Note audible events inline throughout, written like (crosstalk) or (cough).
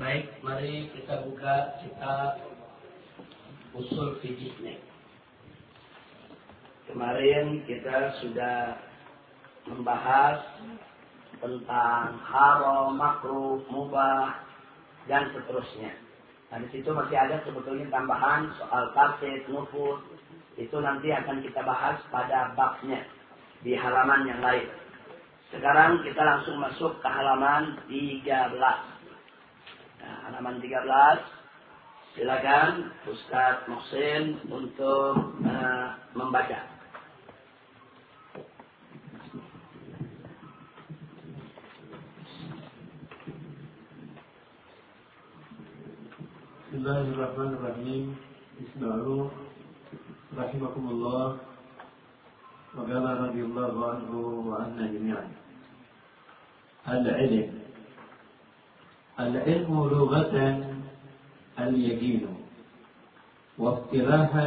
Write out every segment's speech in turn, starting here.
Baik, mari kita buka kitab usul fikihnya. Kemarin kita sudah membahas tentang haram, makruh, mubah, dan seterusnya. Nah, di situ masih ada sebetulnya tambahan soal tarset, nufus. Itu nanti akan kita bahas pada babnya di halaman yang lain. Sekarang kita langsung masuk ke halaman 13 halaman 13. Silakan Ustaz Muhsin untuk uh, membaca. Bismillahirrahmanirrahim. Bismillah. Rahimakumullah. Wa qala radhiyallahu anhu wa anna jami'an. Al-ilm العلم لغة اليقين واصطلاحا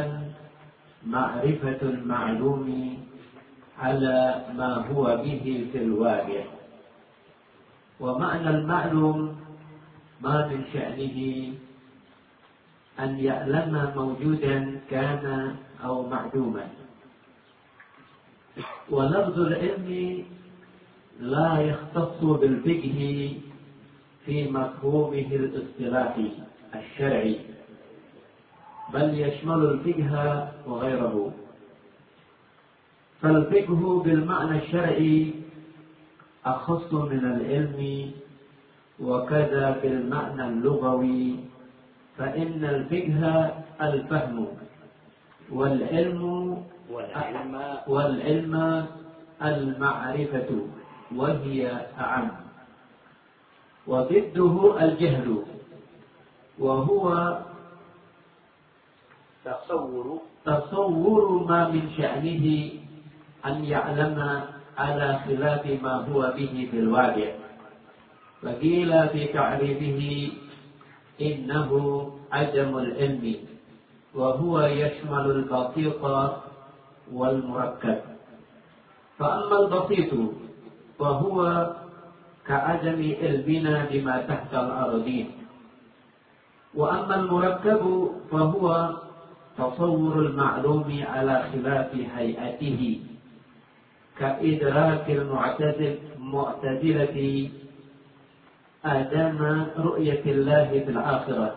معرفة المعلوم على ما هو به في الواقع. ومعنى المعلوم ما من شأنه أن يعلم موجودا كان أو معدوما. ولفظ العلم لا يختص بالفقه في مفهومه الاصطلاحي الشرعي. بل يشمل الفقه وغيره. فالفقه بالمعنى الشرعي أخص من العلم وكذا بالمعنى اللغوي. فإن الفقه الفهم والعلم والعلم, والعلم المعرفة وهي أعم. وضده الجهل. وهو تصور تصور ما من شأنه أن يعلم على خلاف ما هو به في الواقع. فقيل في تعريفه إنه عدم العلم وهو يشمل البسيط والمركب. فأما البسيط فهو كعدم علمنا بما تحت الأرضين وأما المركب فهو تصور المعلوم على خلاف هيئته كإدراك المعتزلة آدم رؤية الله في الآخرة.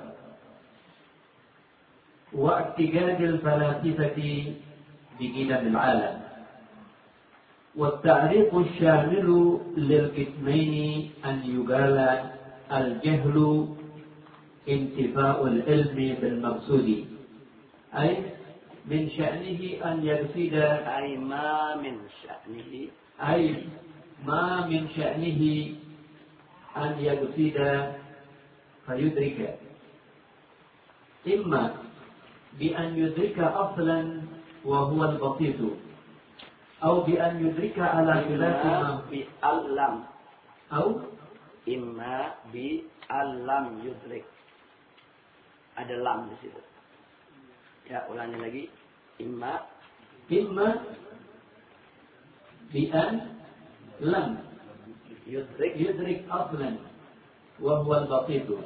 واعتقاد الفلاسفة بقدم العالم. والتعريف الشامل للقسمين أن يقال الجهل انتفاء العلم بالمقصود أي من شأنه أن يفيد أي ما من شأنه. أي ما من شأنه أن يفيد فيدرك. إما بأن يدرك أصلا وهو البسيط. Au bi an yudrika ala khilafiha. Bi alam. Au imma bi alam yudrik. Ada lam di situ. Ya, ulangi lagi. Imma imma bi an lam yudrik yudrik aslan wa huwa al-basitu.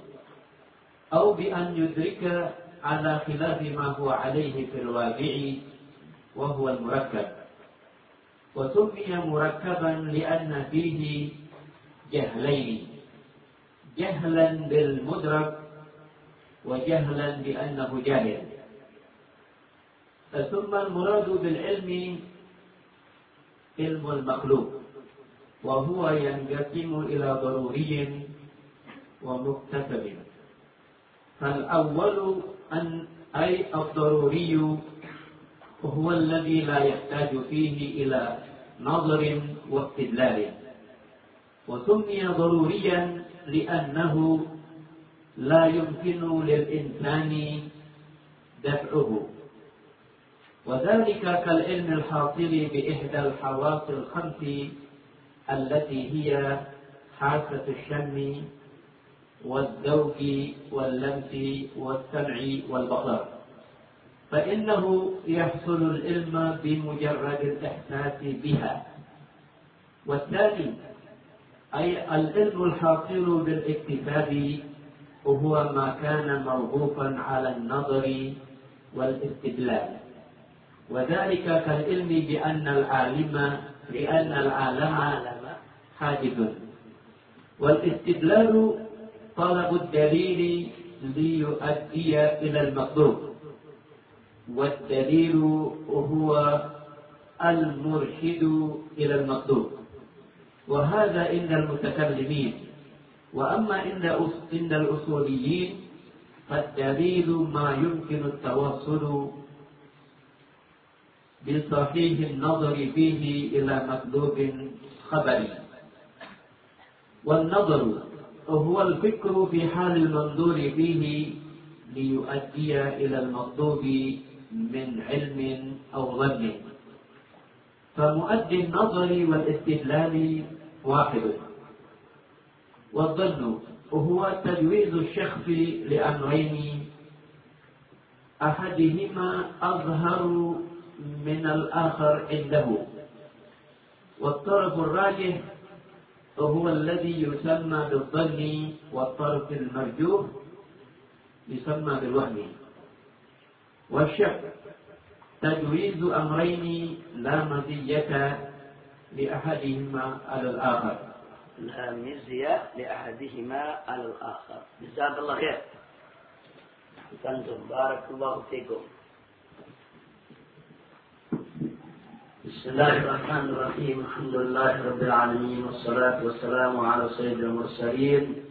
Au bi an yudrika ala khilafi ma huwa alaihi fil waqi'i wa huwa al-murakkab. وسمي مركبا لأن فيه جهلين. جهلا بالمدرك وجهلا بأنه جاهل. ثم المراد بالعلم علم المخلوق وهو ينقسم إلى ضروري ومكتسب. فالأول أن أي الضروري وهو الذي لا يحتاج فيه إلى نظر واستدلال. وسمي ضروريا لأنه لا يمكن للإنسان دفعه. وذلك كالعلم الحاصل بإحدى الحواس الخمس التي هي حاسة الشم والذوق واللمس والسمع والبصر. فإنه يحصل العلم بمجرد الإحساس بها. والثاني أي العلم الحاصل بالاكتساب وهو ما كان موقوفا على النظر والاستدلال. وذلك كالعلم بأن العالم بأن العالم حادث. والاستدلال طلب الدليل ليؤدي إلى المطلوب. والدليل هو المرشد إلى المطلوب. وهذا عند المتكلمين. وأما عند الأصوليين فالدليل ما يمكن التوصل بصحيح النظر فيه إلى مطلوب خبري. والنظر هو الفكر في حال المنظور فيه ليؤدي إلى المطلوب من علم أو ظن. فمؤدي النظر والاستدلال واحد. والظن هو تجويز الشخص لأمرين. أحدهما أظهر من الآخر عنده. والطرف الراجح وهو الذي يسمى بالظن والطرف المرجوح يسمى بالوهم والشك تجويز أمرين لا مزية لأحدهما على الآخر. لا مزية لأحدهما على الآخر. جزاك الله خير. أنتم بارك الله فيكم. بسم الله الرحمن الرحيم. الحمد لله رب العالمين والصلاة والسلام على سيد المرسلين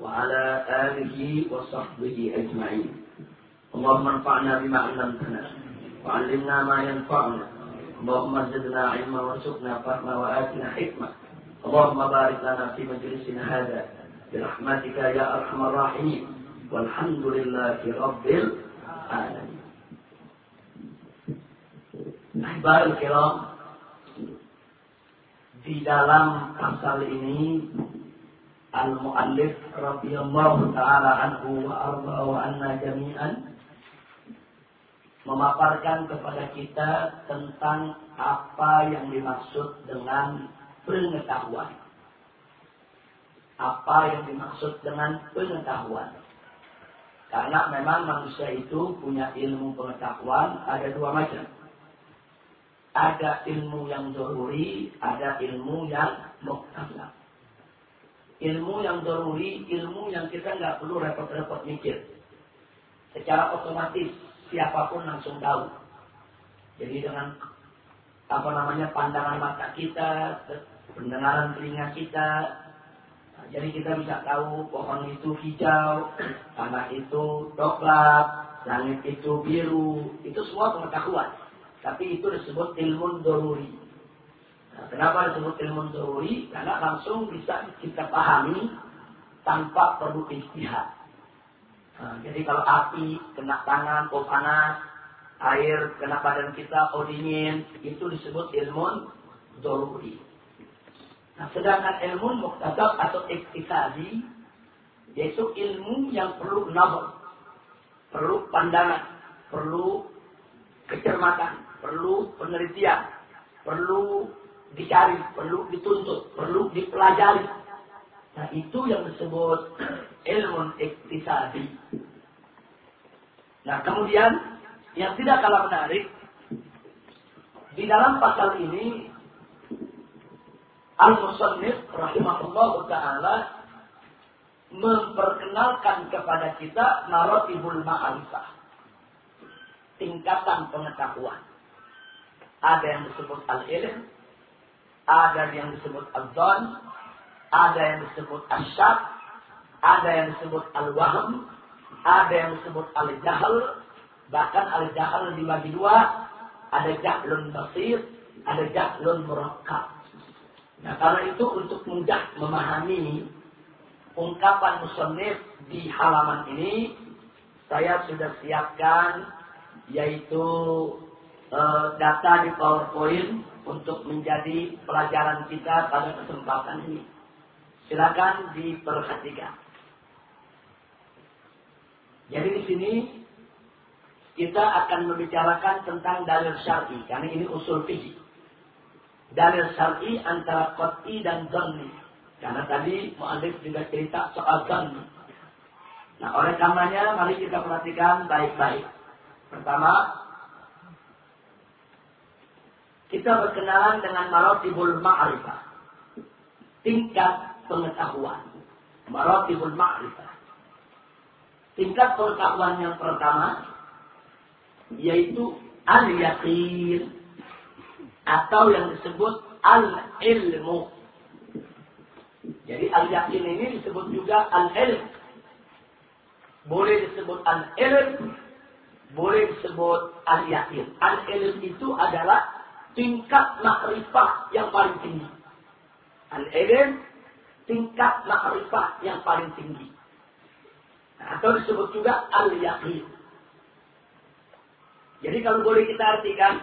وعلى آله وصحبه أجمعين. اللهم انفعنا بما علمتنا وعلمنا ما ينفعنا اللهم زدنا علما وارزقنا فهما وآتنا حكمة اللهم بارك لنا في مجلسنا هذا برحمتك يا أرحم الراحمين والحمد لله رب العالمين Ahbar kiram di dalam pasal ini al-muallif radhiyallahu taala anhu wa arda wa anna jami'an memaparkan kepada kita tentang apa yang dimaksud dengan pengetahuan. Apa yang dimaksud dengan pengetahuan? Karena memang manusia itu punya ilmu pengetahuan ada dua macam ada ilmu yang doruri, ada ilmu yang muktasab. Ilmu yang doruri, ilmu yang kita nggak perlu repot-repot mikir. Secara otomatis siapa pun langsung tahu. Jadi dengan apa namanya pandangan mata kita, pendengaran telinga kita, nah, jadi kita bisa tahu pohon itu hijau, (clears throat) tanah itu coklat, langit itu biru, itu semua pengetahuan. Tapi itu disebut ilmu doruri. Nah, kenapa disebut ilmu doruri? Karena langsung bisa kita pahami tanpa perlu istihad. Nah, jadi kalau api kena tangan, kok panas, air kena badan kita, kok dingin, itu disebut ilmu doruri. Nah, sedangkan ilmu muktasab atau iktisadi, yaitu ilmu yang perlu nabar, perlu pandangan, perlu kecermatan, perlu penelitian, perlu dicari, perlu dituntut, perlu dipelajari. Nah itu yang disebut ilmu iktisadi. Nah kemudian yang tidak kalah menarik, di dalam pasal ini Al-Musannif rahimahullah ta'ala memperkenalkan kepada kita narotibul ma'arifah. Tingkatan pengetahuan. Ada yang disebut al-ilm, ada yang disebut al-zon, ada yang disebut al-syak, ada yang disebut al-wahm, ada yang disebut al-jahal, bahkan al-jahal dibagi dua, ada jahlun basir, ada jahlun murakkab. Nah, karena itu untuk mudah memahami ungkapan musannif di halaman ini, saya sudah siapkan yaitu Eh, data di PowerPoint untuk menjadi pelajaran kita pada kesempatan ini. Silakan diperhatikan. Jadi di sini kita akan membicarakan tentang dalil syar'i karena ini usul fikih. Dalil syar'i antara qat'i dan dhanni. Karena tadi mu'alif juga cerita soal dhanni. Nah, oleh karenanya mari kita perhatikan baik-baik. Pertama, kita berkenalan dengan maratibul ma'rifah. Tingkat pengetahuan. Maratibul ma'rifah. Tingkat pengetahuan yang pertama yaitu al-yaqin atau yang disebut al-ilmu. Jadi al-yakin ini disebut juga al-ilm. Boleh disebut al-ilm, boleh disebut al-yakin. Al-ilm itu adalah tingkat makrifah yang paling tinggi. Al-ilm tingkat makrifah yang paling tinggi. Atau disebut juga al-yaqin. Jadi kalau boleh kita artikan,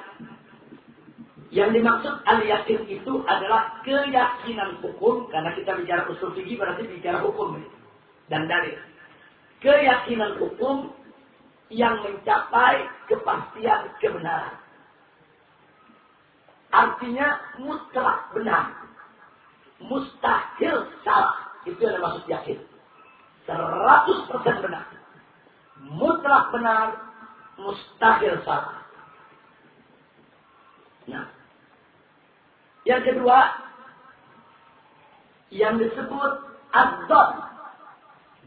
yang dimaksud al-yakin itu adalah keyakinan hukum, karena kita bicara usul fikih berarti bicara hukum dan dalil. Keyakinan hukum yang mencapai kepastian kebenaran. Artinya mutlak benar. Mustahil salah. Itu yang dimaksud yakin. 100% benar. Mutlak benar. Mustahil salah. Nah. Yang kedua. Yang disebut adzon.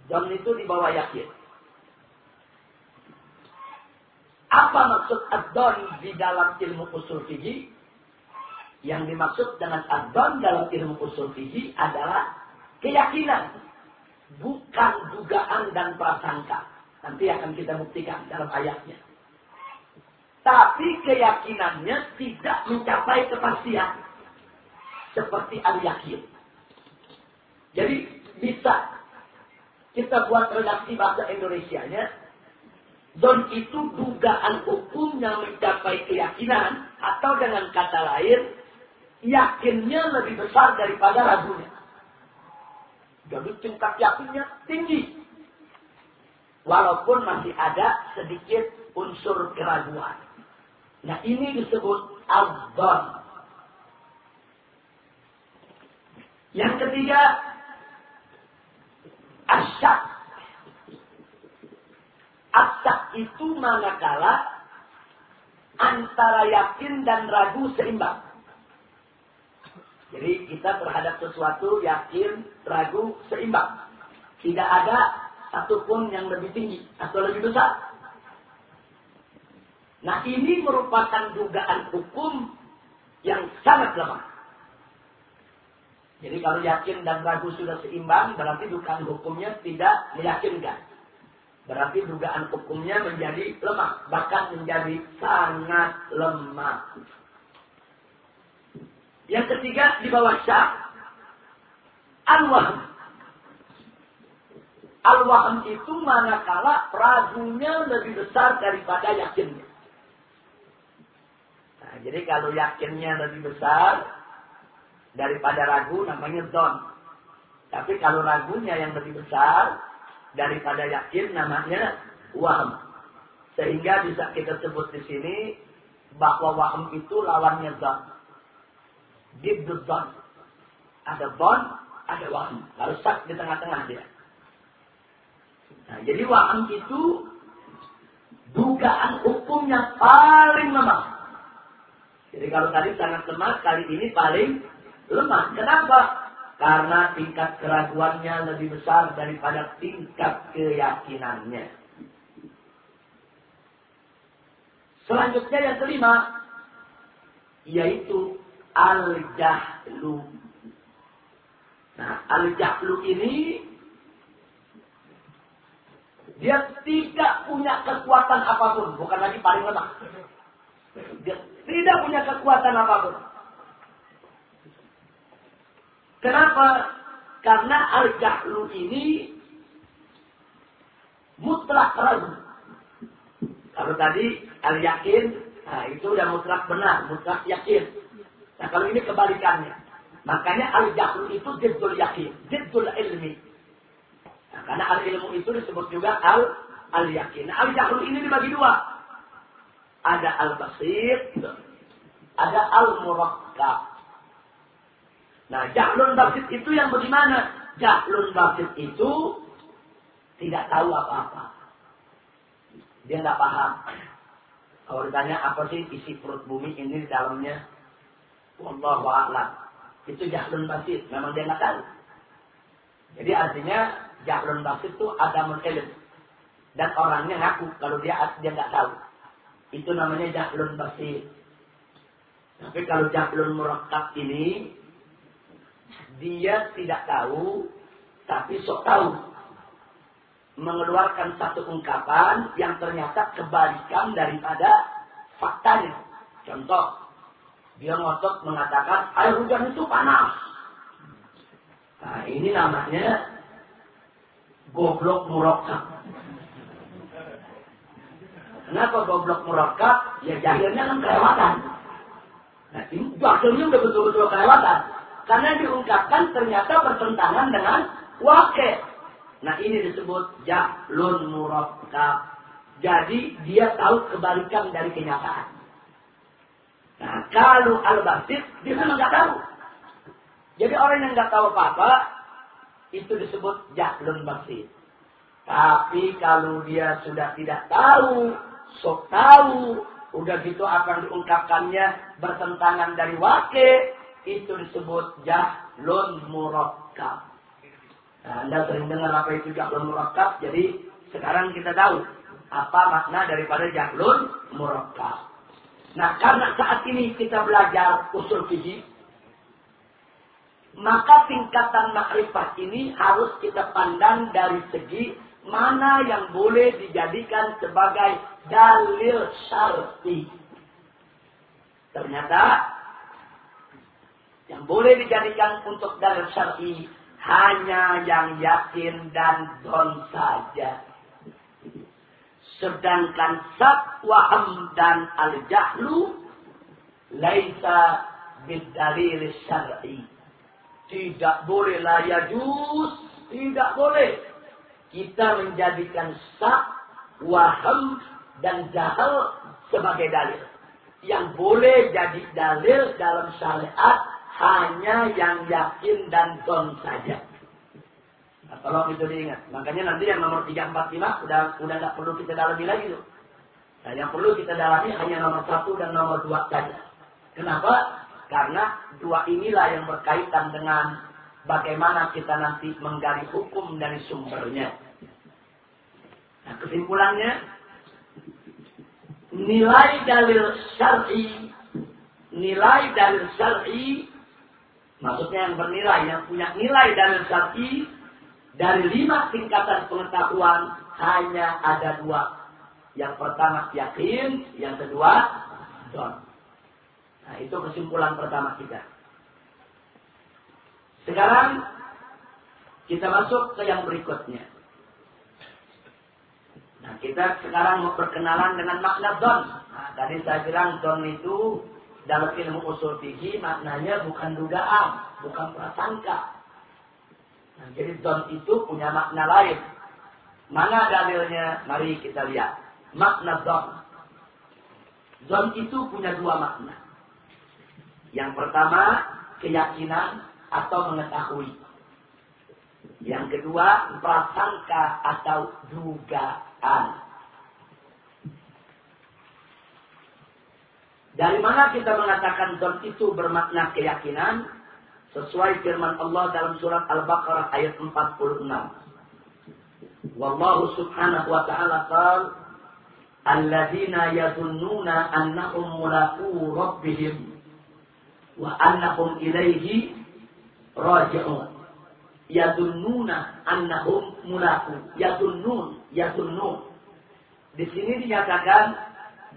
Zon itu di bawah yakin. Apa maksud adzon di dalam ilmu usul fikih? Yang dimaksud dengan adzon dalam ilmu usul fikih adalah keyakinan, bukan dugaan dan prasangka. Nanti akan kita buktikan dalam ayatnya. Tapi keyakinannya tidak mencapai kepastian. Seperti al-yakin. Jadi bisa kita buat redaksi bahasa Indonesia-nya. Don itu dugaan hukum yang mencapai keyakinan. Atau dengan kata lain, yakinnya lebih besar daripada ragunya. Jadi tingkat yakinnya tinggi. Walaupun masih ada sedikit unsur keraguan. Nah ini disebut abdon. Yang ketiga, asyak. Asyak itu manakala antara yakin dan ragu seimbang. Jadi kita terhadap sesuatu yakin, ragu, seimbang. Tidak ada satupun yang lebih tinggi atau lebih besar. Nah ini merupakan dugaan hukum yang sangat lemah. Jadi kalau yakin dan ragu sudah seimbang, berarti dugaan hukumnya tidak meyakinkan. Berarti dugaan hukumnya menjadi lemah, bahkan menjadi sangat lemah. Yang ketiga di bawah syak. Al-wahm. Al-wahm itu manakala ragunya lebih besar daripada yakinnya. Nah, jadi kalau yakinnya lebih besar daripada ragu namanya don. Tapi kalau ragunya yang lebih besar daripada yakin namanya wahm. Sehingga bisa kita sebut di sini bahwa wahm itu lawannya don. Dibdul don. Ada don, ada wahm. Lalu sak di tengah-tengah dia. Nah, jadi wahm itu dugaan hukum yang paling lemah. Jadi kalau tadi sangat lemah, kali ini paling lemah. Kenapa? Karena tingkat keraguannya lebih besar daripada tingkat keyakinannya. Selanjutnya yang kelima, yaitu al-jahlu. Nah, al-jahlu ini dia tidak punya kekuatan apa pun, bukan lagi paling lemah. Dia tidak punya kekuatan apa pun. Kenapa? Karena al-jahlu ini mutlak ragu. Kalau tadi al-yakin, nah itu udah mutlak benar, mutlak yakin. Nah kalau ini kebalikannya. Makanya al-jahlu itu jiddul yakin, jiddul ilmi. Nah, karena al-ilmu itu disebut juga al al-yakin. Nah, al-jahlu ini dibagi dua. Ada al-basir, ada al-murakkab. Nah, jahlun basit itu yang bagaimana? Jahlun basit itu tidak tahu apa-apa. Dia nggak paham. Kalau ditanya apa sih isi perut bumi ini di dalamnya, Wallahu a'lam. Itu jahlun basit. Memang dia nggak tahu. Jadi artinya jahlun basit itu ada ilm. Dan orangnya ngaku kalau dia dia nggak tahu. Itu namanya jahlun basit. Tapi kalau jahlun murakkab ini dia tidak tahu tapi sok tahu mengeluarkan satu ungkapan yang ternyata kebalikan daripada faktanya. Contoh, dia ngotot mengatakan air hujan itu panas. Nah, ini namanya goblok murakkab. Kenapa goblok murakkab? Ya jahilnya kan kelewatan. Nah, ini jahilnya udah betul-betul kelewatan. Karena diungkapkan ternyata bertentangan dengan wakil. Nah ini disebut jahlun murakkab. Jadi dia tahu kebalikan dari kenyataan. Nah, kalau al-basit, dia memang nggak tahu. Jadi orang yang nggak tahu apa-apa, itu disebut jahlun basit. Tapi kalau dia sudah tidak tahu, sok tahu, udah gitu akan diungkapkannya bertentangan dari wakil, itu disebut jahlun murakkab. Nah, anda sering dengar apa itu jahlun murakkab, jadi sekarang kita tahu apa makna daripada jahlun murakkab. Nah, karena saat ini kita belajar usul fikih, maka tingkatan makrifat ini harus kita pandang dari segi mana yang boleh dijadikan sebagai dalil syar'i. Ternyata yang boleh dijadikan untuk dalil syar'i hanya yang yakin dan don saja. Sedangkan sak waham dan al-jahlu laisa bidalil syar'i. Tidak boleh la yajus, tidak boleh. Kita menjadikan sak, waham, dan jahal sebagai dalil. Yang boleh jadi dalil dalam syariat hanya yang yakin dan don saja. Nah, tolong itu diingat. Makanya nanti yang nomor 345 udah udah nggak perlu kita dalami lagi tuh. Nah, yang perlu kita dalami hanya nomor satu dan nomor dua saja. Kenapa? Karena dua inilah yang berkaitan dengan bagaimana kita nanti menggali hukum dari sumbernya. Nah, kesimpulannya, nilai dalil syar'i, nilai dalil syar'i, maksudnya yang bernilai, yang punya nilai dalil syar'i dari lima tingkatan pengetahuan hanya ada dua. Yang pertama yakin, yang kedua don. Nah itu kesimpulan pertama kita. Sekarang kita masuk ke yang berikutnya. Nah kita sekarang mau perkenalan dengan makna don. Nah, tadi saya bilang don itu dalam ilmu usul fikih maknanya bukan dugaan, bukan prasangka, Nah, jadi don itu punya makna lain. Mana dalilnya? Mari kita lihat. Makna don. Don itu punya dua makna. Yang pertama, keyakinan atau mengetahui. Yang kedua, prasangka atau dugaan. Dari mana kita mengatakan don itu bermakna keyakinan? Sesuai firman Allah dalam surat Al-Baqarah ayat 46. Wallahu subhanahu wa ta'ala qal Alladzina yadunnuna annahum mulaqu rabbihim wa annahum ilaihi raji'un. Yadunnuna annahum mulaqu. Yadunnun, yadunnun. Di sini dinyatakan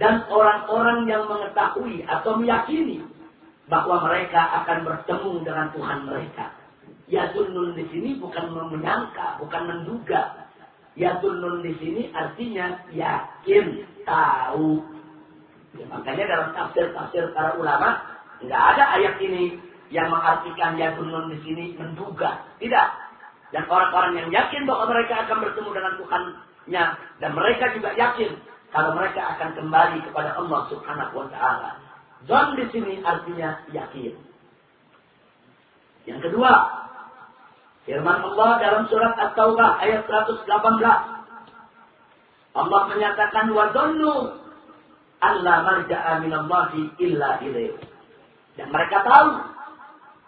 dan orang-orang yang mengetahui atau meyakini bahwa mereka akan bertemu dengan Tuhan mereka. Ya tunun di sini bukan menyangka, bukan menduga. Ya tunun di sini artinya yakin, tahu. Ya, makanya dalam tafsir-tafsir para ulama nggak ada ayat ini yang mengartikan ya tunun di sini menduga. Tidak. Dan orang-orang yang yakin bahwa mereka akan bertemu dengan Tuhannya dan mereka juga yakin kalau mereka akan kembali kepada Allah Subhanahu wa taala. Zon di sini artinya yakin. Yang kedua, Firman Allah dalam surat At-Taubah ayat 118. Allah menyatakan wa dhannu alla marja'a minallahi illa ilaih. Dan mereka tahu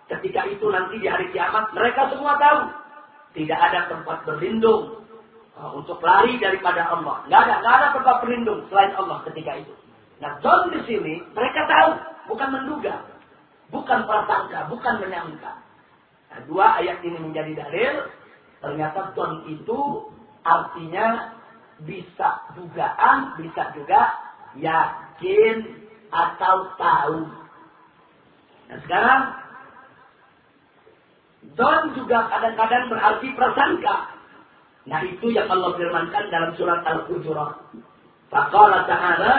ketika itu nanti di hari kiamat mereka semua tahu tidak ada tempat berlindung uh, untuk lari daripada Allah. Tidak ada, tidak ada tempat berlindung selain Allah ketika itu. Nah, John di sini mereka tahu, bukan menduga, bukan prasangka, bukan menyangka. Nah, dua ayat ini menjadi dalil. Ternyata don itu artinya bisa dugaan, bisa juga yakin atau tahu. Nah sekarang don juga kadang-kadang berarti prasangka. Nah itu yang Allah firmankan dalam surat Al-Hujurat. Faqala ta'ala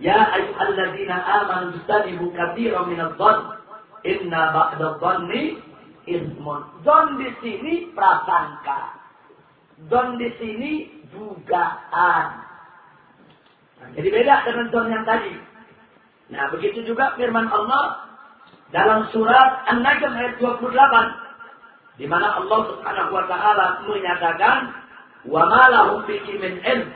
Ya ayyuhalladzina amanu istanibu katsiran minadh-dhann inna ba'da-dhanni ismun. Don di sini prasangka. Don di sini dugaan. Jadi beda dengan don yang tadi. Nah, begitu juga firman Allah dalam surat An-Najm ayat 28 di mana Allah Subhanahu wa taala menyatakan wa ma lahum bihi min ilm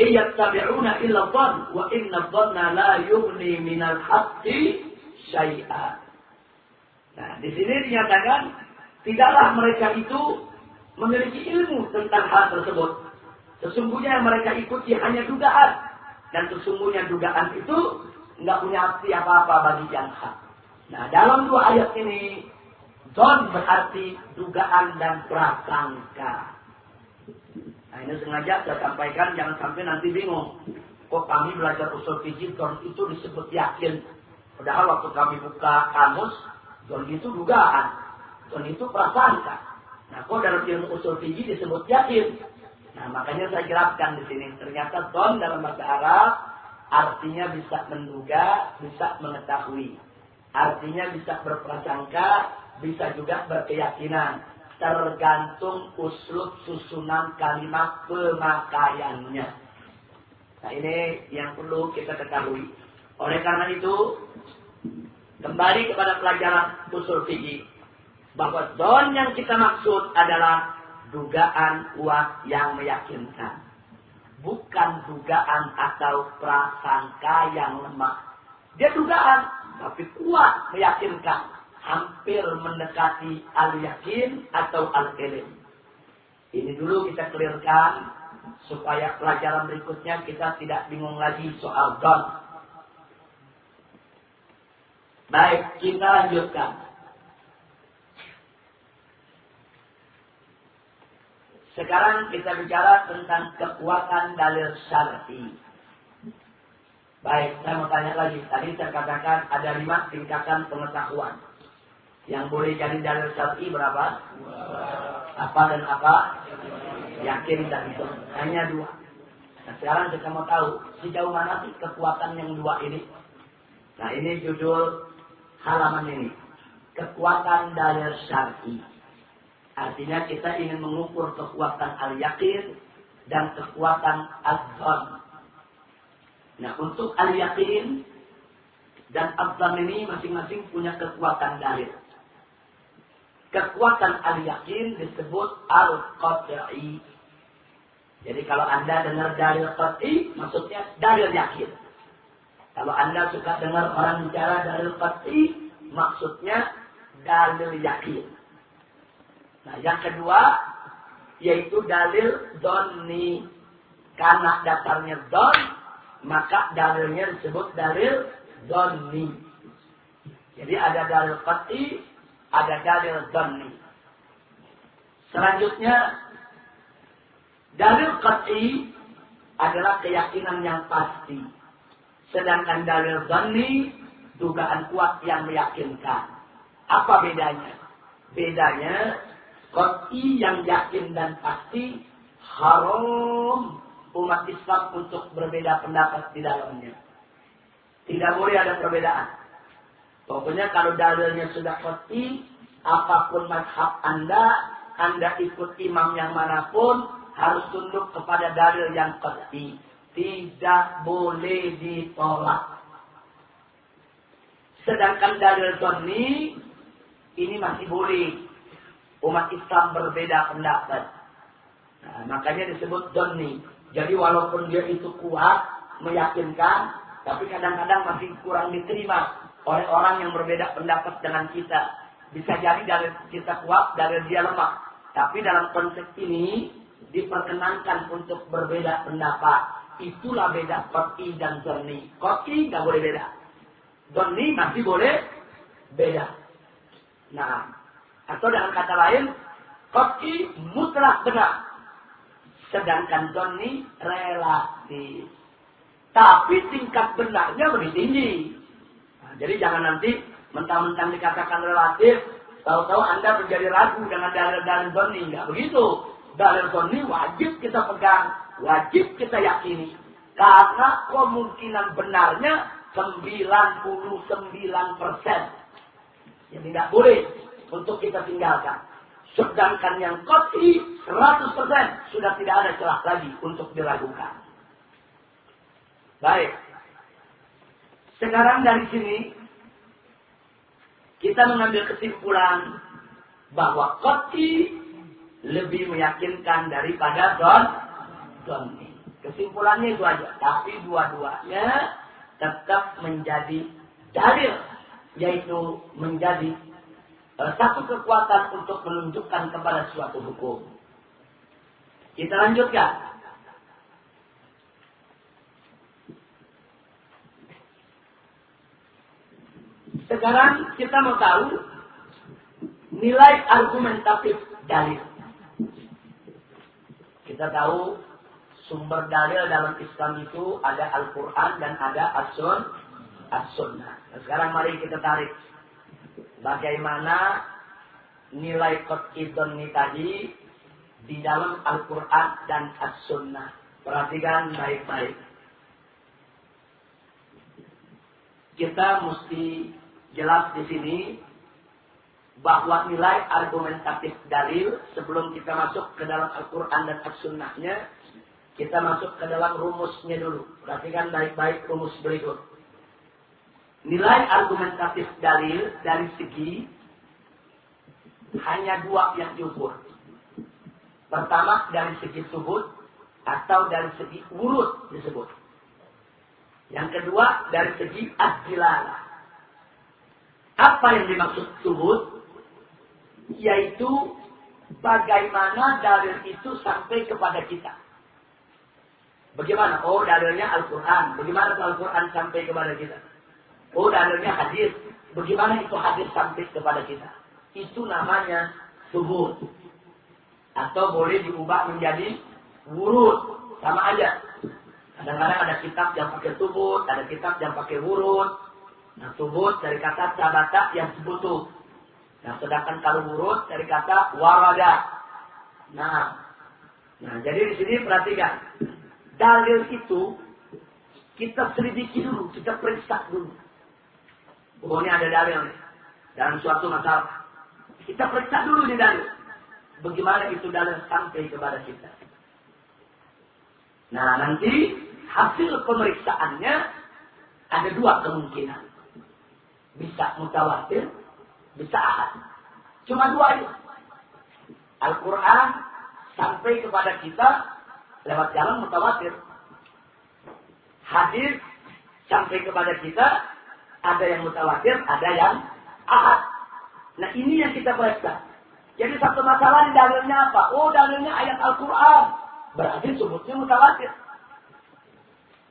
iyattabi'una illa dhann wa inna dhanna la yughni minal haqqi Nah, di sini dinyatakan tidaklah mereka itu memiliki ilmu tentang hal tersebut. Sesungguhnya yang mereka ikuti hanya dugaan. Dan sesungguhnya dugaan itu nggak punya arti apa-apa bagi yang hak. Nah, dalam dua ayat ini, Don berarti dugaan dan prasangka. Nah, ini sengaja saya sampaikan, jangan sampai nanti bingung. Kok kami belajar usul fikih, Don itu disebut yakin. Padahal waktu kami buka kamus, Don itu dugaan. Don itu prasangka. Nah, kok dalam ilmu usul fikih disebut yakin? Nah, makanya saya jelaskan di sini. Ternyata don dalam bahasa Arab artinya bisa menduga, bisa mengetahui. Artinya bisa berprasangka, bisa juga berkeyakinan. Tergantung uslub susunan kalimat pemakaiannya. Nah ini yang perlu kita ketahui. Oleh karena itu, Kembali kepada pelajaran usul fikih bahwa don yang kita maksud adalah dugaan kuat yang meyakinkan. Bukan dugaan atau prasangka yang lemah. Dia dugaan, tapi kuat meyakinkan. Hampir mendekati al-yakin atau al-ilim. Ini dulu kita clearkan supaya pelajaran berikutnya kita tidak bingung lagi soal don. Baik, kita lanjutkan. Sekarang kita bicara tentang kekuatan dalil syar'i. Baik, saya mau tanya lagi. Tadi saya katakan ada lima tingkatan pengetahuan. Yang boleh jadi dalil syar'i berapa? Apa dan apa? Yakin dan itu. Hanya dua. Nah, sekarang kita mau tahu sejauh mana sih kekuatan yang dua ini. Nah ini judul halaman ini. Kekuatan dalil syar'i. Artinya kita ingin mengukur kekuatan al-yakin dan kekuatan al-zon. Nah untuk al-yakin dan al-zon ini masing-masing punya kekuatan dalil. Kekuatan al-yakin disebut al-qat'i. Jadi kalau anda dengar dalil qat'i, maksudnya dalil yakin. Kalau Anda suka dengar orang bicara dalil pasti, maksudnya dalil yakin. Nah, yang kedua yaitu dalil doni. Karena dasarnya don, maka dalilnya disebut dalil doni. Jadi ada dalil pasti, ada dalil doni. Selanjutnya, dalil qat'i adalah keyakinan yang pasti. Sedangkan dalil zanni dugaan kuat yang meyakinkan. Apa bedanya? Bedanya koti yang yakin dan pasti haram umat Islam untuk berbeda pendapat di dalamnya. Tidak boleh ada perbedaan. Pokoknya kalau dalilnya sudah koti, apa pun mazhab Anda, Anda ikut imam yang mana pun, harus tunduk kepada dalil yang koti tidak boleh ditolak. Sedangkan dalil Sunni ini masih boleh. umat Islam berbeda pendapat. Nah, makanya disebut doni. Jadi walaupun dia itu kuat, meyakinkan, tapi kadang-kadang masih kurang diterima oleh orang yang berbeda pendapat dengan kita. Bisa jadi dari kita kuat, dari dia lemah. Tapi dalam konteks ini diperkenankan untuk berbeda pendapat. Itulah beda koti dan doni. Koti nggak boleh beda. Doni masih boleh beda. Nah, atau dengan kata lain, koti mutlak benar. Sedangkan doni relatif. Tapi tingkat benarnya lebih tinggi. Jadi jangan nanti mentang-mentang dikatakan relatif, tahu-tahu Anda menjadi ragu dengan dalil-dalil doni. Enggak begitu. Dalil doni wajib kita pegang, wajib kita yakini. Karena kemungkinan benarnya 99 persen. Yang tidak boleh untuk kita tinggalkan. Sedangkan yang koti 100% sudah tidak ada celah lagi untuk diragukan. Baik. Sekarang dari sini kita mengambil kesimpulan bahwa koti lebih meyakinkan daripada don doni. Kesimpulannya itu aja. Tapi dua-duanya tetap menjadi dalil, yaitu menjadi uh, satu kekuatan untuk menunjukkan kepada suatu hukum. Kita lanjutkan. Sekarang kita mau tahu nilai argumentatif dalil. Kita tahu sumber dalil dalam Islam itu ada Al-Quran dan ada As-Sun, As-Sunnah. Nah, sekarang mari kita tarik bagaimana nilai idon ini tadi di dalam Al-Quran dan As-Sunnah. Perhatikan baik-baik. Kita mesti jelas di sini bahwa nilai argumentatif dalil sebelum kita masuk ke dalam Al-Quran dan As-Sunnahnya, kita masuk ke dalam rumusnya dulu. Perhatikan baik-baik rumus berikut. Nilai argumentatif dalil dari segi hanya dua yang diukur. Pertama dari segi subut atau dari segi urut disebut. Yang kedua dari segi adilalah apa yang dimaksud subut? Yaitu bagaimana dalil itu sampai kepada kita. Bagaimana? Oh dalilnya Al-Quran. Bagaimana Al-Quran sampai kepada kita? Oh dalilnya hadis. Bagaimana itu hadis sampai kepada kita? Itu namanya subut. Atau boleh diubah menjadi wurud. Sama aja. Kadang-kadang ada kitab yang pakai subut, ada kitab yang pakai wurud, Nah, subut dari kata sabata yang sebutu. Nah, sedangkan kalau urut dari kata warada. Nah, nah jadi di sini perhatikan. Dalil itu kita selidiki dulu, kita periksa dulu. Oh, ada dalil nih. Dalam suatu masalah. Kita periksa dulu di dalil. Bagaimana itu dalil sampai kepada kita. Nah, nanti hasil pemeriksaannya ada dua kemungkinan. Bisa mutawatir, bisa ahad. Cuma dua itu. Al-Quran sampai kepada kita lewat jalan mutawatir. Hadis sampai kepada kita ada yang mutawatir, ada yang ahad. Nah ini yang kita periksa. Jadi satu masalah di dalilnya apa? Oh dalilnya ayat Al-Quran. Berarti sebutnya mutawatir.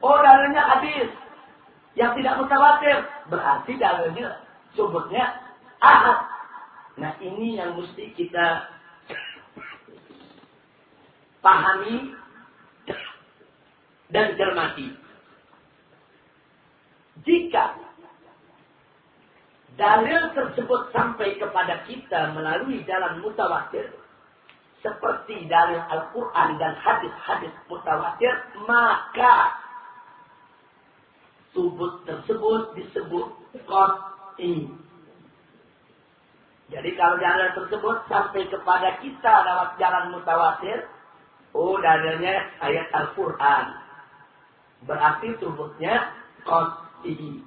Oh dalilnya hadis. Yang tidak mutawatir berarti dalilnya sumbernya ahad. Nah ini yang mesti kita pahami dan cermati. Jika dalil tersebut sampai kepada kita melalui jalan mutawatir, seperti dalil Al-Quran dan hadis-hadis mutawatir, maka subut tersebut disebut qat'i. Jadi kalau jalan tersebut sampai kepada kita lewat jalan mutawatir, oh dalilnya ayat Al-Quran. Berarti subutnya qat'i.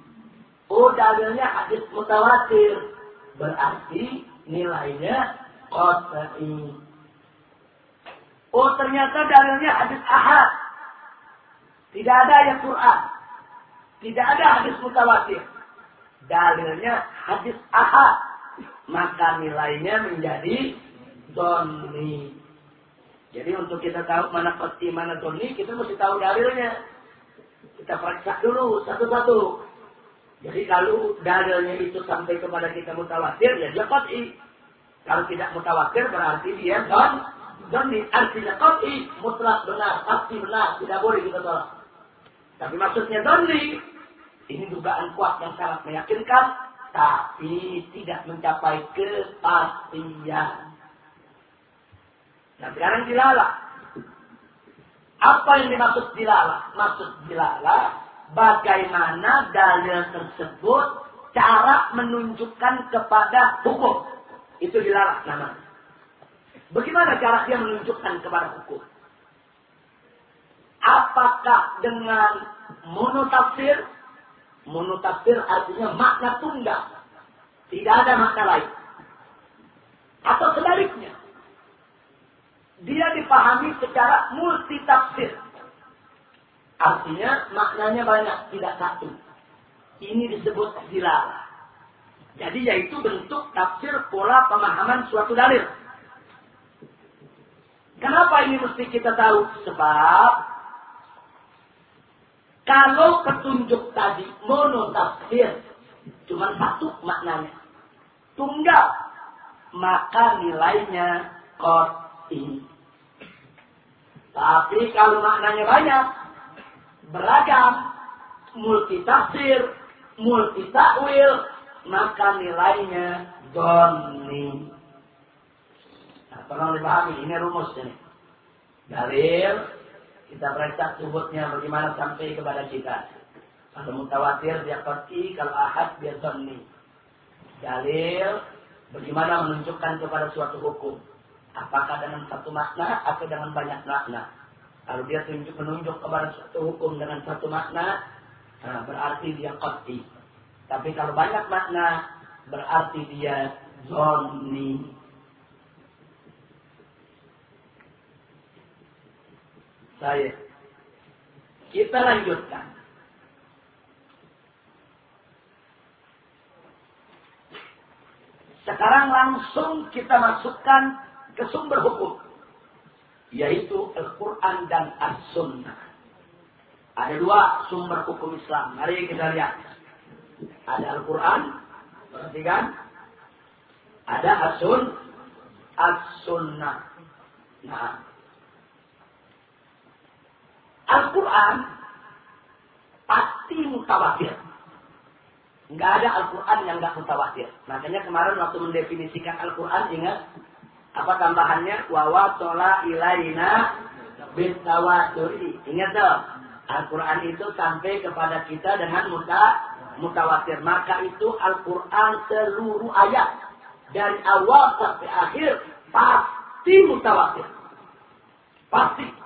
Oh dalilnya hadis mutawatir. Berarti nilainya qat'i. Oh ternyata dalilnya hadis ahad. Tidak ada ayat Quran. Tidak ada hadis mutawatir. Dalilnya hadis ahad. Maka nilainya menjadi doni. Jadi untuk kita tahu mana peti, mana doni, kita mesti tahu dalilnya. Kita periksa dulu satu-satu. Jadi kalau dalilnya itu sampai kepada kita mutawatir, ya dia qat'i. Kalau tidak mutawatir berarti dia don. Doni artinya qat'i, mutlak benar, pasti benar, tidak boleh kita tolak. Tapi maksudnya doni, ini dugaan kuat yang sangat meyakinkan, tapi tidak mencapai kepastian. Nah sekarang dilala. Apa yang dimaksud dilala? Maksud dilala, bagaimana dalil tersebut cara menunjukkan kepada hukum. Itu dilala namanya. Bagaimana cara dia menunjukkan kepada hukum? Apakah dengan monotafsir? Monotafsir artinya makna tunggal. Tidak ada makna lain. Atau sebaliknya dia dipahami secara multi tafsir. Artinya maknanya banyak, tidak satu. Ini disebut dilalah. Jadi yaitu bentuk tafsir pola pemahaman suatu dalil. Kenapa ini mesti kita tahu? Sebab kalau petunjuk tadi monotafsir cuma satu maknanya. Tunggal. Maka nilainya kotin. Tapi kalau maknanya banyak, beragam, multi tafsir, multi takwil, maka nilainya doni. Nah, tolong dipahami, ini rumus ini. Dalil, kita periksa sebutnya bagaimana sampai kepada kita. Kalau mutawatir dia koti, kalau ahad dia doni. Dalil, bagaimana menunjukkan kepada suatu hukum. Apakah dengan satu makna atau dengan banyak makna? Kalau dia tunjuk menunjuk kepada satu hukum dengan satu makna, nah, berarti dia qat'i. Tapi kalau banyak makna, berarti dia zonni. Saya. Kita lanjutkan. Sekarang langsung kita masukkan ke sumber hukum. Yaitu Al-Quran dan As-Sunnah. Ada dua sumber hukum Islam. Mari kita lihat. Ada Al-Quran. Perhatikan. Ada As-Sun. As-Sunnah. Nah. Al-Quran pasti mutawatir. Enggak ada Al-Quran yang enggak mutawatir. Makanya kemarin waktu mendefinisikan Al-Quran ingat apa tambahannya? Wawa tola ilaina bitawaturi. Ingat dong. Al-Quran itu sampai kepada kita dengan muta, mutawatir. Maka itu Al-Quran seluruh ayat. Dari awal sampai akhir pasti mutawatir. Pasti.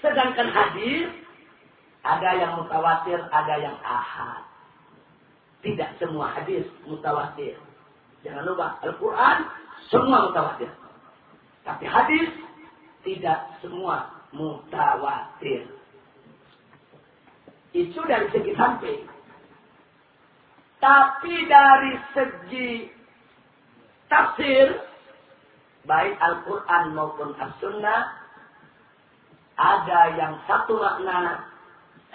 Sedangkan hadis ada yang mutawatir, ada yang ahad. Tidak semua hadis mutawatir. Jangan lupa, Al-Quran semua mutawatir. Tapi hadis tidak semua mutawatir. Itu dari segi sampai. Tapi dari segi tafsir, baik Al-Quran maupun As-Sunnah, ada yang satu makna,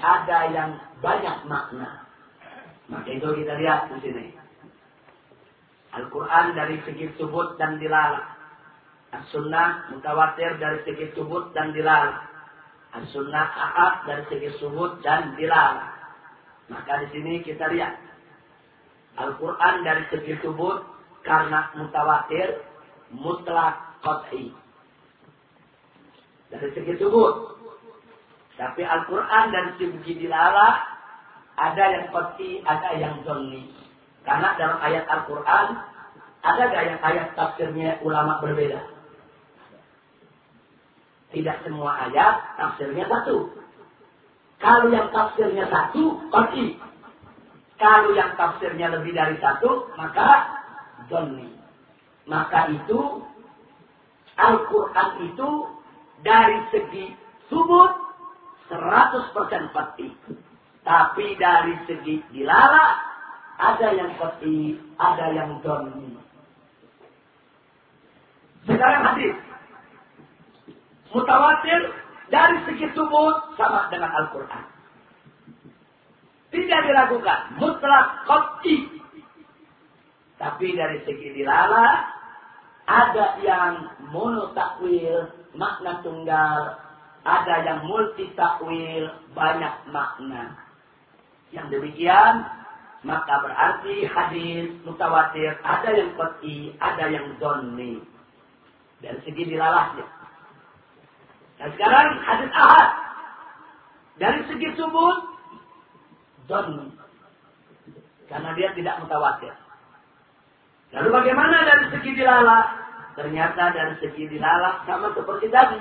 ada yang banyak makna. Maka itu kita lihat di sini. Al-Quran dari segi subut dan dilala. As-Sunnah mutawatir dari segi subut dan dilala. As-Sunnah ahad dari segi subut dan dilala. Maka di sini kita lihat. Al-Quran dari segi subut karena mutawatir mutlak qat'i. Dari segi subut. Tapi Al-Quran dari segi dilala ada yang qat'i, ada yang zonni. Karena dalam ayat Al-Quran, ada gak yang ayat tafsirnya ulama berbeda? Tidak semua ayat tafsirnya satu. Kalau yang tafsirnya satu, qat'i. Kalau yang tafsirnya lebih dari satu, maka doni. Maka itu Al-Quran itu dari segi subut 100% pasti. Tapi dari segi dilala ada yang pasti, ada yang doni. Sekarang hadis. Mutawatir dari segi subut sama dengan Al-Quran. Tidak diragukan. Mutlak kopi. Tapi dari segi dilala ada yang monotakwil, makna tunggal. Ada yang multi takwil, banyak makna. Yang demikian, maka berarti hadis mutawatir, ada yang koti, ada yang doni. Dari segi dilalahnya. Dan sekarang hadis ahad. Dari segi subut, doni. Karena dia tidak mutawatir. Lalu bagaimana dari segi dilala? Ternyata dari segi dilala sama seperti tadi.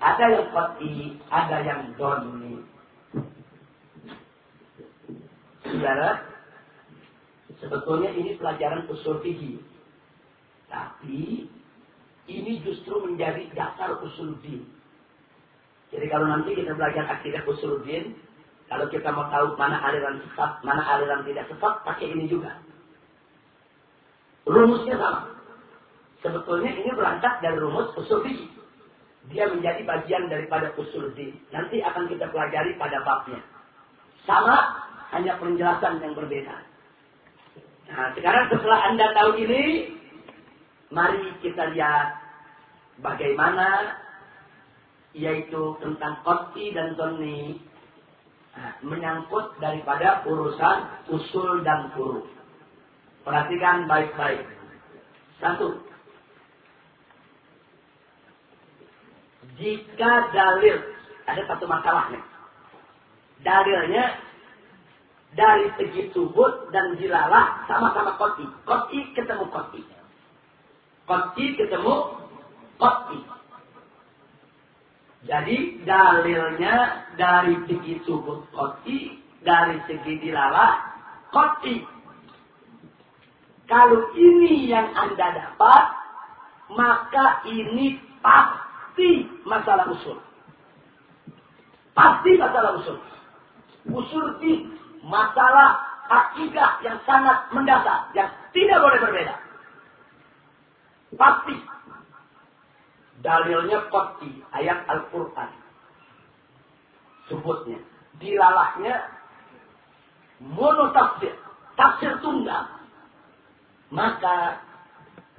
Ada yang koti, ada yang doni. Saudara, sebetulnya ini pelajaran usul fikih. Tapi ini justru menjadi dasar usul din. Jadi kalau nanti kita belajar akidah usul din, kalau kita mau tahu mana aliran sesat, mana aliran tidak sesat, pakai ini juga. Rumusnya sama. Sebetulnya ini berangkat dari rumus usul fikih. Dia menjadi bagian daripada usul din. Nanti akan kita pelajari pada babnya. Sama, hanya penjelasan yang berbeda. Nah, sekarang setelah Anda tahu ini, mari kita lihat bagaimana yaitu tentang koti dan toni nah, menyangkut daripada urusan usul dan furu. Perhatikan baik-baik. Satu. Jika dalil, ada satu masalah nih. Dalilnya dari segi subut dan jilalah sama-sama koti. Koti ketemu koti. Koti ketemu koti. Jadi dalilnya dari segi subut koti, dari segi dilalah koti. Kalau ini yang Anda dapat, maka ini pasti masalah usul. Pasti masalah usul. Usul di masalah akidah yang sangat mendasar, yang tidak boleh berbeda. Pasti. Dalilnya pasti ayat Al-Quran. Sebutnya. Dilalahnya monotafsir. Tafsir tunggal maka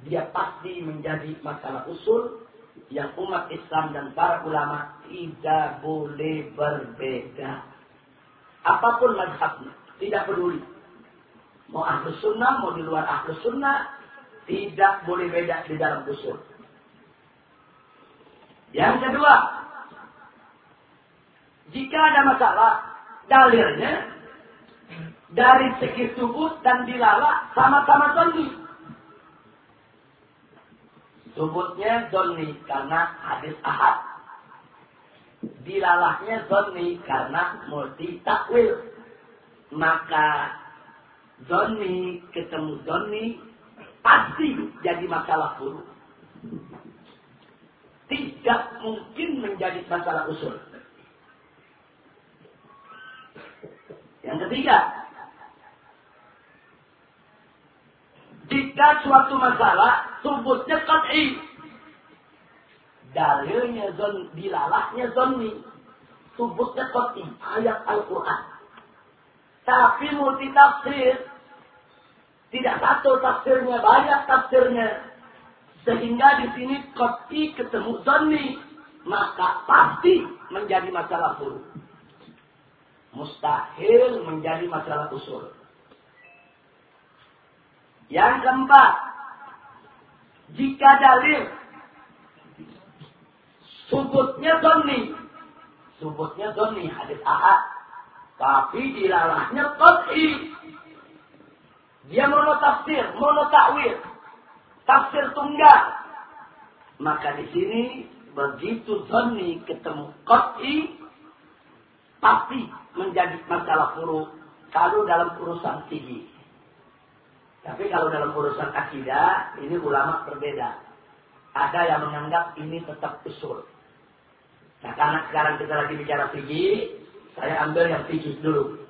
dia pasti menjadi masalah usul yang umat Islam dan para ulama tidak boleh berbeda. Apa pun mazhabnya, tidak peduli. Mau ahlu sunnah, mau di luar ahlu sunnah, tidak boleh beda di dalam usul. Yang kedua, jika ada masalah, dalilnya dari segi subut dan dilala sama-sama doni. Subutnya doni karena hadis ahad. Dilalahnya doni karena multi takwil. Maka doni ketemu doni pasti jadi masalah buruk. Tidak mungkin menjadi masalah usul. Yang ketiga, Jika suatu masalah subutnya qat'i. Dalilnya zon, dilalahnya zonni. Subutnya qat'i. Ayat Al-Quran. Tapi multi tafsir. Tidak satu tafsirnya, banyak tafsirnya. Sehingga di sini qat'i ketemu zonni. Maka pasti menjadi masalah buruk. Mustahil menjadi masalah usul. Yang keempat, jika dalil subutnya doni, subutnya doni hadis ahad, tapi dilalahnya qat'i. Dia mono tafsir, mono takwil, tafsir tunggal. Maka di sini begitu doni ketemu qat'i, pasti menjadi masalah buruk kalau dalam urusan tinggi. Tapi kalau dalam urusan akidah, ini ulama berbeda. Ada yang menganggap ini tetap usul. Nah, karena sekarang kita lagi bicara fikih, saya ambil yang fikih dulu.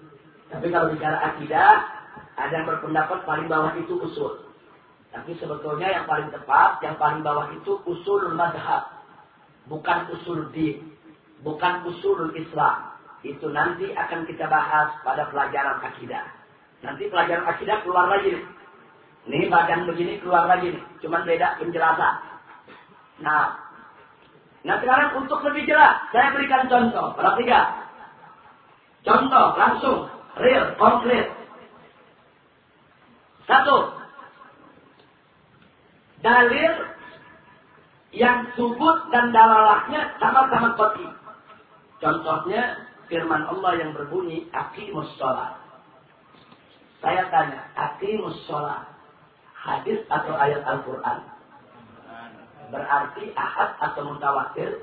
Tapi kalau bicara akidah, ada yang berpendapat paling bawah itu usul. Tapi sebetulnya yang paling tepat, yang paling bawah itu usul madhab. Bukan usul din. Bukan usul Islam. Itu nanti akan kita bahas pada pelajaran akidah. Nanti pelajaran akidah keluar lagi. Ini bagian begini keluar lagi nih. Cuman beda penjelasan. Nah, nah sekarang untuk lebih jelas, saya berikan contoh. Perhatikan. Contoh langsung, real, konkret. Satu, dalil yang subut dan dalalahnya sama-sama koti. Contohnya firman Allah yang berbunyi aqimus sholat. Saya tanya, aqimus sholat. Hadis atau ayat Al-Quran? Berarti ahad atau mutawatir?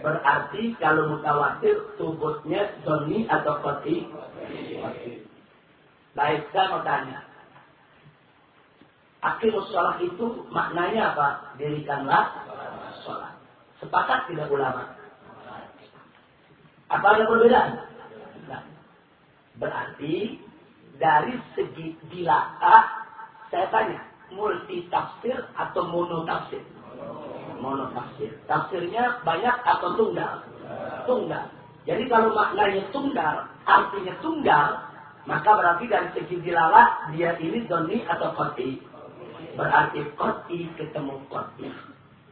Berarti kalau mutawatir subutnya doni atau koti? Baik, saya mau tanya. Akhirus sholat itu maknanya apa? Dirikanlah sholat. Sepakat tidak ulama? Apa ada perbedaan? Nah, berarti dari segi dilata, saya tanya, multi tafsir atau mono tafsir? monotafsir. Tafsirnya banyak atau tunggal? Tunggal. Jadi kalau maknanya tunggal, artinya tunggal, maka berarti dari segi dilalah dia ini doni atau koti. Berarti koti ketemu koti.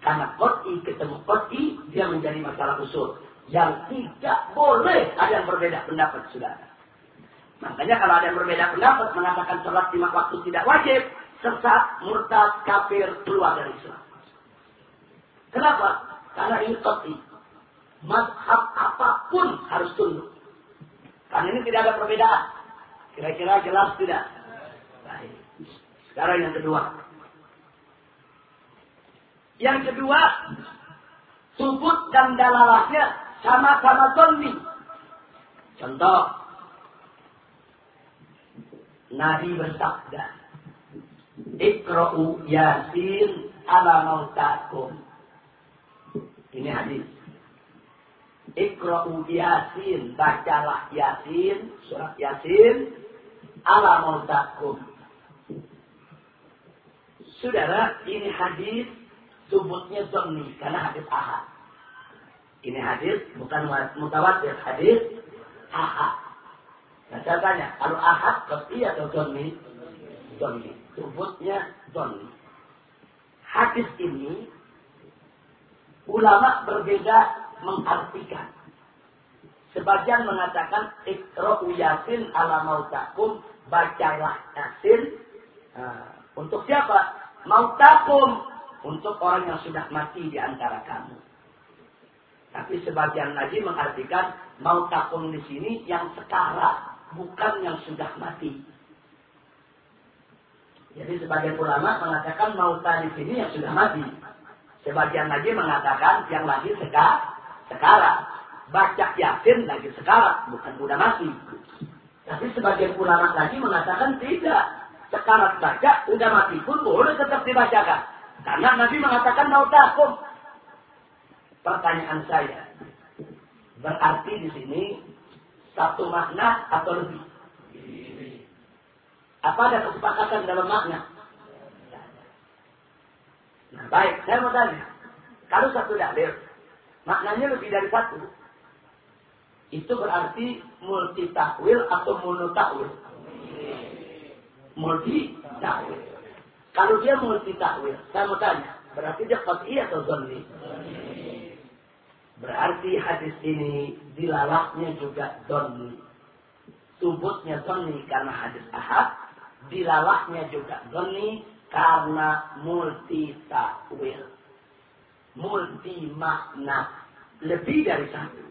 Karena koti ketemu koti, dia menjadi masalah usul. Yang tidak boleh ada yang berbeda pendapat, saudara. Makanya kalau ada yang berbeda pendapat, mengatakan sholat lima waktu tidak wajib, sesat, murtad, kafir, keluar dari Islam. Kenapa? Karena ini kopi. Mazhab apa pun harus tunduk. Karena ini tidak ada perbedaan. Kira-kira jelas tidak? Baik. Sekarang yang kedua. Yang kedua, subut dan dalalahnya sama-sama doni. Contoh, Nabi bersabda, Ikra'u yasin ala mautakum. Ini hadis. Ikra'u Yasin, bacalah Yasin, surat Yasin, ala mautakum. Saudara, ini hadis subutnya zonni, karena hadis ahad. Ini hadis bukan mutawatir, hadis ahad. Nah saya tanya, kalau ahad pasti atau zonni? Zonni. Subutnya zonni. Hadis ini ulama berbeda mengartikan. Sebagian mengatakan ikra'u yasin ala mautakum, bacalah yasin. Uh, untuk siapa? Mautakum. Untuk orang yang sudah mati di antara kamu. Tapi sebagian lagi mengartikan mautakum di sini yang sekarang, bukan yang sudah mati. Jadi sebagian ulama mengatakan mauta di sini yang sudah mati. Sebagian lagi mengatakan yang lagi seka, sekarang. Baca yasin lagi sekarang, bukan udah mati. Tapi sebagian ulama lagi mengatakan tidak. Sekarang baca, udah mati pun boleh tetap dibacakan. Karena Nabi mengatakan mau takut. Pertanyaan saya, berarti di sini satu makna atau lebih? Apa ada kesepakatan dalam makna? Nah, baik, saya mau tanya. Kalau satu dalil, maknanya lebih dari satu. Itu berarti multi takwil atau mono takwil? Multi takwil. Kalau dia multi takwil, saya mau tanya, berarti dia qat'i atau zonni? Berarti hadis ini dilalahnya juga zonni. Subutnya zonni karena hadis ahad, dilalahnya juga zonni karena multi takwil. Multi makna. Lebih dari satu.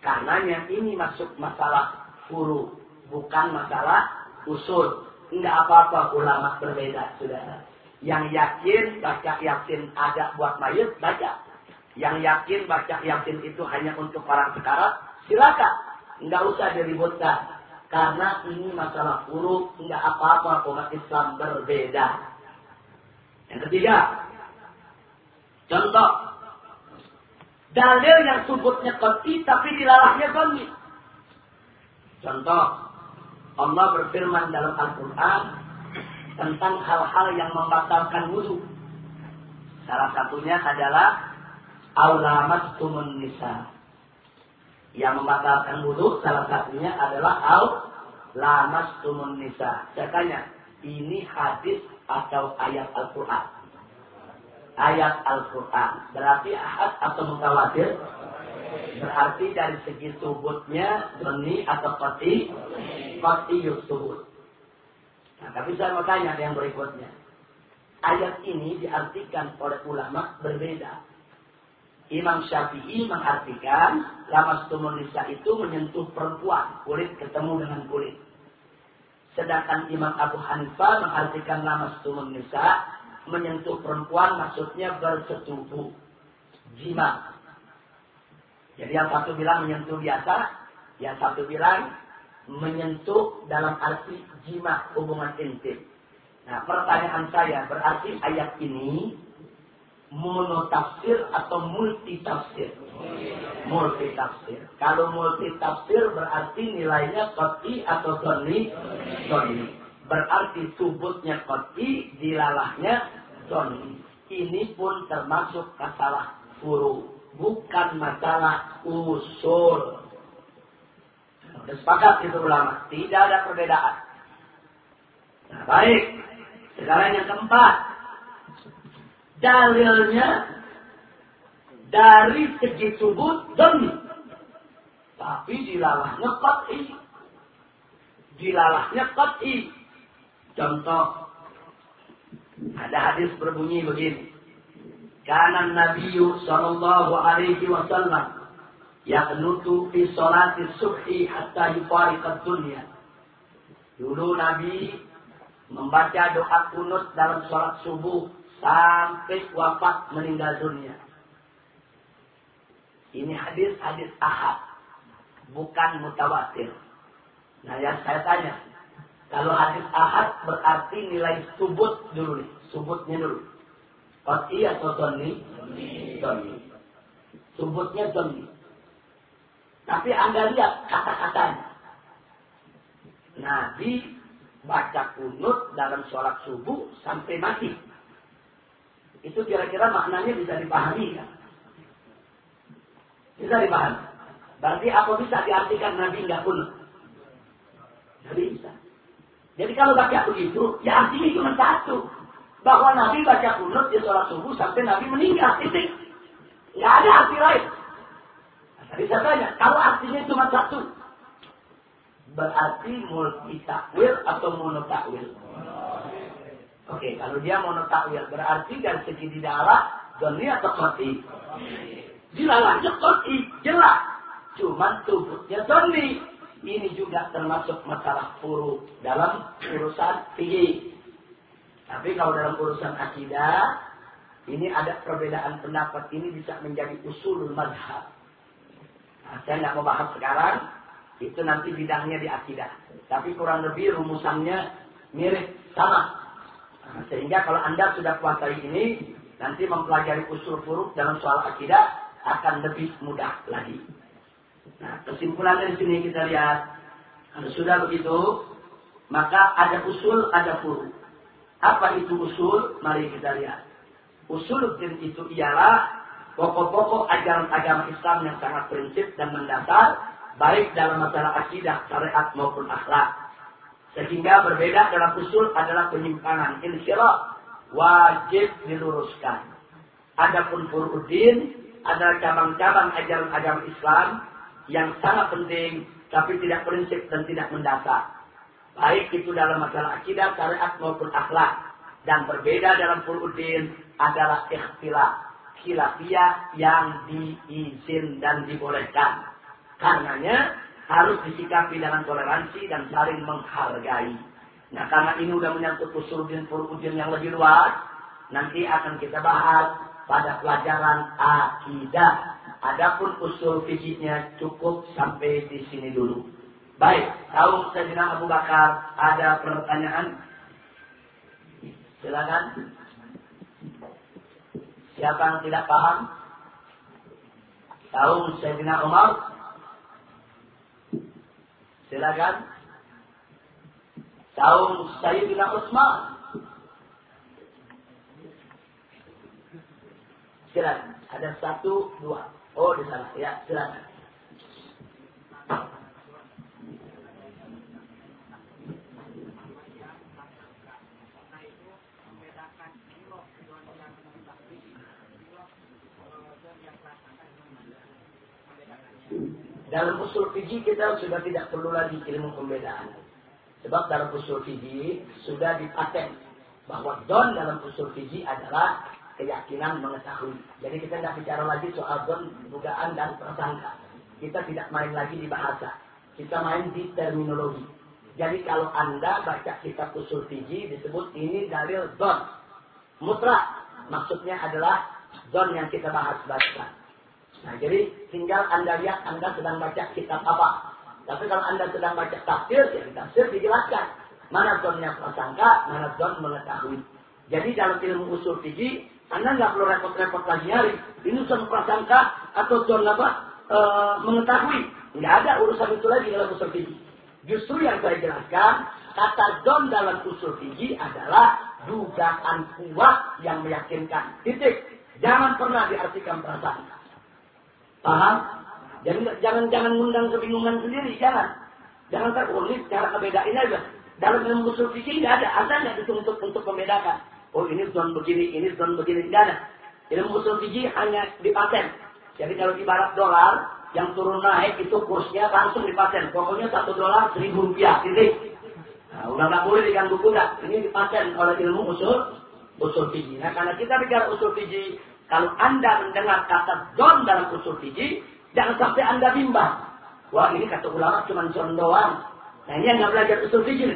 Karenanya ini masuk masalah furu. Bukan masalah usul. Enggak apa-apa ulama berbeda, saudara. Yang yakin baca yakin ada buat mayat, baca. Yang yakin baca yakin itu hanya untuk orang sekarat, silakan. Enggak usah diributkan. Karena ini masalah buruk, tidak apa-apa umat Islam berbeda. Yang ketiga, contoh. Dalil yang sebutnya koti tapi dilalahnya kami. Contoh, Allah berfirman dalam Al-Quran tentang hal-hal yang membatalkan wudhu. Salah satunya adalah aulamat tumun nisa yang membatalkan wudhu salah satunya adalah al lamas tumun nisa. Saya tanya, ini hadis atau ayat Al-Quran? Ayat Al-Quran. Berarti ahad atau mutawatir? Berarti dari segi subutnya doni atau pati, pati subut. Nah, tapi saya mau tanya yang berikutnya. Ayat ini diartikan oleh ulama berbeda. Imam Syafi'i mengartikan lamastumun nisa itu menyentuh perempuan, kulit ketemu dengan kulit. Sedangkan Imam Abu Hanifah mengartikan lamastumun nisa menyentuh perempuan maksudnya bersetubuh, jima. Jadi yang satu bilang menyentuh biasa, yang satu bilang menyentuh dalam arti jima, hubungan intim. Nah pertanyaan saya, berarti ayat ini monotafsir atau multi tafsir? Multi tafsir. Kalau multi tafsir berarti nilainya koti atau doni. Doni. Berarti subutnya koti, dilalahnya doni. Ini pun termasuk masalah furu. Bukan masalah usul. Sepakat itu ulama. Tidak ada perbedaan. Nah, baik. Sekarang yang keempat dalilnya dari segi subut demi. Tapi dilalahnya qat'i. Dilalahnya qat'i. Contoh. Ada hadis berbunyi begini. Karena Nabi sallallahu alaihi wasallam yaqnutu fi salati subhi hatta yufariqad dunya. Dulu Nabi membaca doa kunut dalam sholat subuh sampai wafat meninggal dunia. Ini hadis-hadis ahad, bukan mutawatir. Nah yang saya tanya, kalau hadis ahad berarti nilai subut dulu subutnya dulu. Qat'i atau doni? Doni. Subutnya doni. Tapi Anda lihat kata-katanya. Nabi baca kunut dalam sholat subuh sampai mati. Itu kira-kira maknanya bisa dipahami kan? Bisa dipahami. Berarti apa bisa diartikan Nabi nggak pun? Nggak bisa. Jadi kalau baca begitu, ya artinya cuma satu. Bahwa Nabi baca kunut di sholat subuh sampai Nabi meninggal. Titik. Nggak ada arti lain. Nah, tadi saya tanya, kalau artinya cuma satu, berarti multi takwil atau monotakwil? Oke, kalau dia monotakwil berarti dari segi di dalam doni atau koti. Dilalahnya koti, jelas. Cuman tubuhnya doni. Ini juga termasuk masalah furu dalam urusan fikih. Tapi kalau dalam urusan akidah, ini ada perbedaan pendapat. Ini bisa menjadi usul madhab. Nah, saya tidak mau bahas sekarang. Itu nanti bidangnya di akidah. Tapi kurang lebih rumusannya mirip sama. Nah, sehingga kalau Anda sudah kuasai ini, nanti mempelajari usul furuk dalam soal akidah akan lebih mudah lagi. Nah, kesimpulan dari sini kita lihat, kalau sudah begitu, maka ada usul, ada furuk. Apa itu usul? Mari kita lihat. Usul itu ialah pokok-pokok ajaran agama Islam yang sangat prinsip dan mendasar, baik dalam masalah akidah, syariat maupun akhlak. Sehingga berbeda dalam usul adalah penyimpangan. Insyaallah wajib diluruskan. Adapun furuddin adalah cabang-cabang ajaran agama Islam yang sangat penting tapi tidak prinsip dan tidak mendasar. Baik itu dalam masalah akidah, syariat maupun akhlak. Dan berbeda dalam furuddin adalah ikhtilaf. Khilafiyah yang diizin dan dibolehkan. Karenanya harus disikapi dengan toleransi dan saling menghargai. Nah, karena ini sudah menyangkut usul dan furudin yang lebih luas, nanti akan kita bahas pada pelajaran akidah. Adapun usul fisiknya cukup sampai di sini dulu. Baik, tahu Sayyidina Abu Bakar ada pertanyaan? Silakan. Siapa yang tidak paham? Tahu Sayyidina Umar? Silakan. Tahu Sayyidina Utsman? Silakan. Ada satu, dua. Oh, di sana. Ya, silakan. Dalam usul fikih kita sudah tidak perlu lagi ilmu pembedaan. Sebab dalam usul fikih sudah dipaten bahwa don dalam usul fikih adalah keyakinan mengetahui. Jadi kita tidak bicara lagi soal don, dugaan dan prasangka. Kita tidak main lagi di bahasa. Kita main di terminologi. Jadi kalau Anda baca kitab usul fikih disebut ini dalil don. Mutlak maksudnya adalah don yang kita bahas baca. Nah, jadi tinggal Anda lihat Anda sedang baca kitab apa. Tapi kalau Anda sedang baca tafsir, ya tafsir dijelaskan. Mana zonnya prasangka, mana zon mengetahui. Jadi dalam ilmu usul fikih, Anda nggak perlu repot-repot lagi nyari. Ini zon prasangka atau zon apa? E, mengetahui. Nggak ada urusan itu lagi dalam usul fikih. Justru yang saya jelaskan, kata zon dalam usul fikih adalah dugaan kuat yang meyakinkan. Titik. Jangan pernah diartikan prasangka. Paham? Jadi jangan jangan mengundang kebingungan sendiri, jangan. Jangan terulik cara kebedain aja. Dalam ilmu usul fikih tidak ada, ada itu untuk untuk membedakan. Oh ini zon begini, ini zon begini, tidak ada. Ilmu usul hanya dipaten. Jadi kalau ibarat dolar yang turun naik itu kursnya langsung dipaten. Pokoknya satu dolar seribu rupiah, gitu. Nah, udah nggak boleh diganggu kuda. Ini dipaten oleh ilmu usul usul fikih. Nah karena kita bicara usul fikih kalau Anda mendengar kata don dalam usul fikih, jangan sampai Anda bimbang. Wah ini kata ulama cuma don doang. Nah ini yang belajar usul fikih.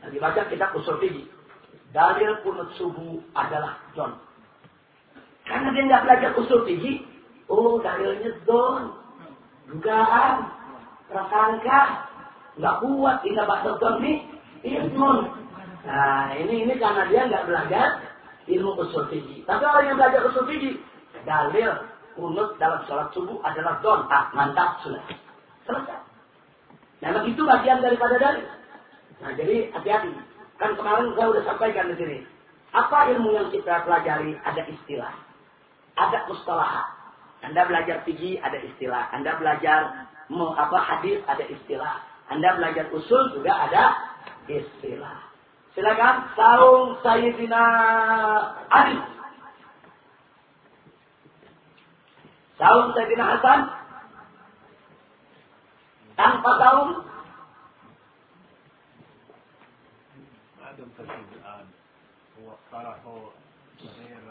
Lagi baca kitab usul fikih. Dalil kunut subuh adalah don. Karena dia nggak belajar usul fikih, oh dalilnya don. Dugaan, prasangka, nggak kuat, tidak bakal don nih, ilmu. Nah ini ini karena dia nggak belajar ilmu usul fikih. Tapi orang yang belajar usul fikih, dalil kunut dalam sholat subuh adalah don. Ah, mantap sudah. Selesai. Nah, itu bagian daripada dalil. Nah, jadi hati-hati. Kan kemarin saya sudah sampaikan di sini. Apa ilmu yang kita pelajari? Ada istilah. Ada mustalahat. Anda belajar fikih ada istilah. Anda belajar apa hadis ada istilah. Anda belajar usul juga ada istilah. Silakan saung Sayyidina Ali. Saung Sayyidina Hasan. Tanpa saung. عدم تركيز الآن هو اقترحوا تغيير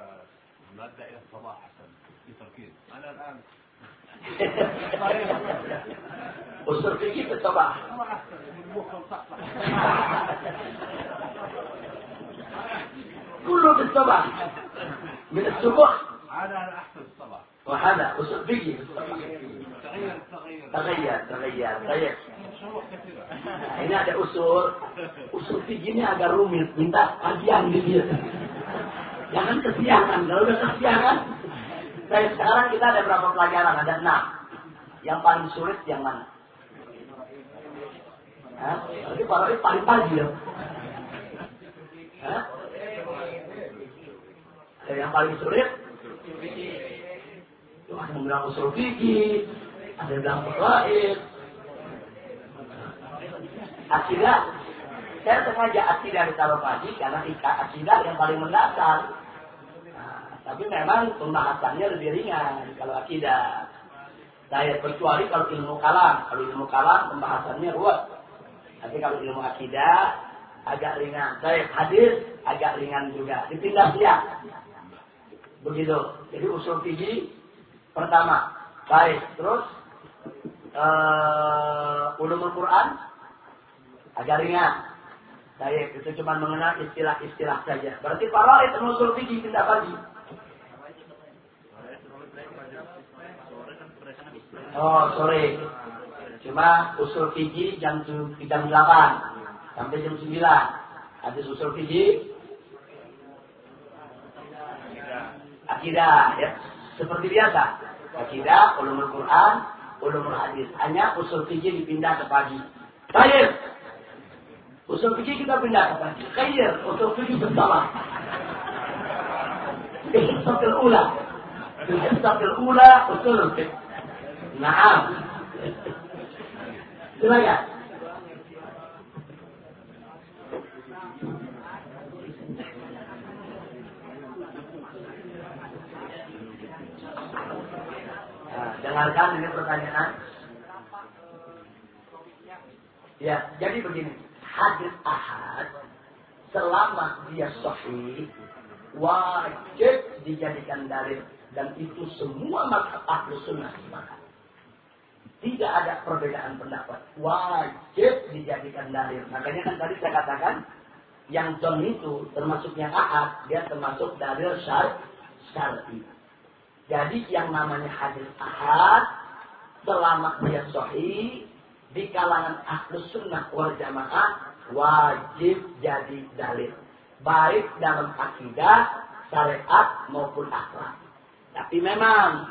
المادة إلى الصباح أحسن في تركيز أنا الآن والصرفيين في الصباح كله في الصباح من الصبح على احسن الصباح وهذا وصبيه تغير تغير تغير تغير. هنا ده أسور أسور في جميع الروم من ده أديان كثير يعني أنت سياحا لو بس سياحا. Kalau saya sekarang kita ada berapa pelajaran? Ada enam. Yang paling sulit yang mana? Hah? Berarti Pak paling pagi ya? Hah? Ada yang paling sulit? Ada yang bilang usul fikih, ada yang bilang faraid, akidah. Saya sengaja akidah ditaruh pagi karena akidah yang paling mendasar. Nah, tapi memang pembahasannya lebih ringan kalau akidah. Saya kecuali kalau ilmu kalam. Kalau ilmu kalam pembahasannya ruwet. Tapi kalau ilmu akidah agak ringan. Saya hadis agak ringan juga. Dipindah siap. Begitu. Jadi usul tinggi pertama. Baik. Terus uh, ulumul Quran agak ringan. Baik, itu cuma mengenal istilah-istilah saja. Berarti para itu usul fikih tidak pagi. Oh sore. Cuma usul fiji jam jam delapan. Sampai jam sembilan. Habis usul fiji. Akidah ya. Seperti biasa. Akidah ulumul Quran ulumul hadis. Hanya usul fiji dipindah ke pagi. Baik. usul fiji kita pindah ke pagi. Khair usul fiji bersama. Di hisab ula di hisab ula usul fiji. Ya. nah, Gimana? ya? dengarkan ini pertanyaan. Ya, jadi begini. Hadis ahad selama dia sahih wajib dijadikan dalil dan itu semua mata ahlu sunnah sepakat. Tidak ada perbedaan pendapat. Wajib dijadikan dalil. Makanya kan tadi saya katakan yang don itu termasuk yang ahad, dia termasuk dalil syar syar'i. Jadi yang namanya hadis ahad selama dia sahih di kalangan ahlu sunnah wal jamaah wajib jadi dalil baik dalam akidah, syariat maupun akhlak. Tapi memang